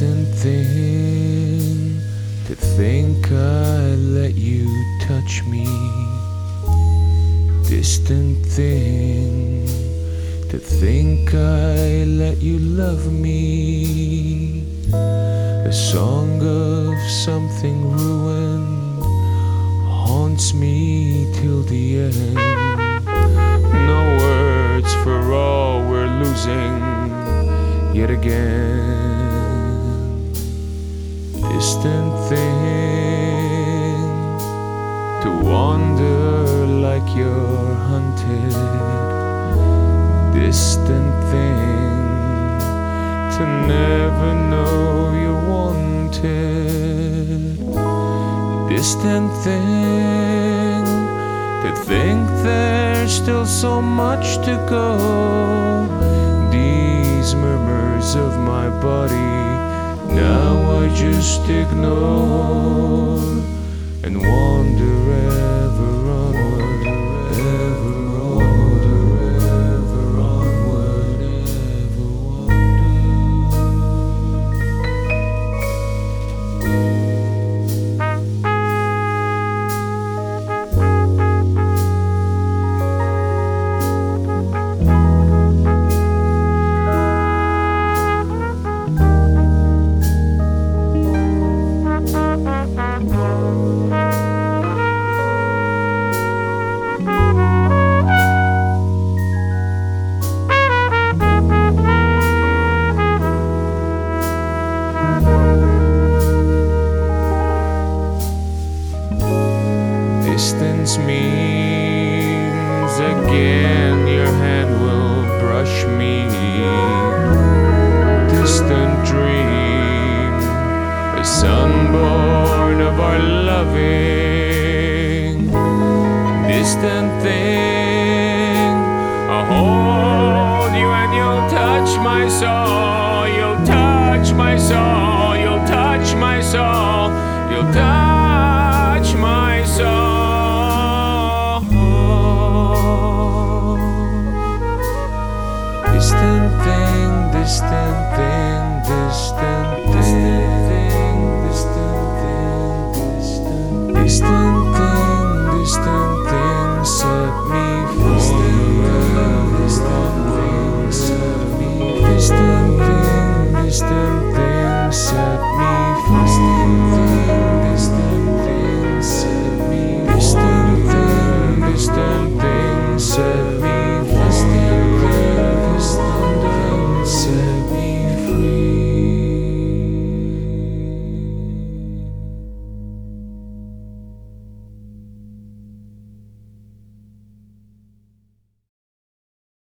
thing to think I let you touch me. Distant thing to think I let you love me. A song of something ruined haunts me till the end. No words for all we're losing yet again. Distant thing to wander like you're hunted. Distant thing to never know you're wanted. Distant thing to think there's still so much to go. These murmurs of my body now I just ignore Distance means again your hand will brush me. Distant dream, a son born of our loving. Distant thing, I'll hold you and you'll touch my soul. You'll touch my soul. You'll touch my soul. You'll touch.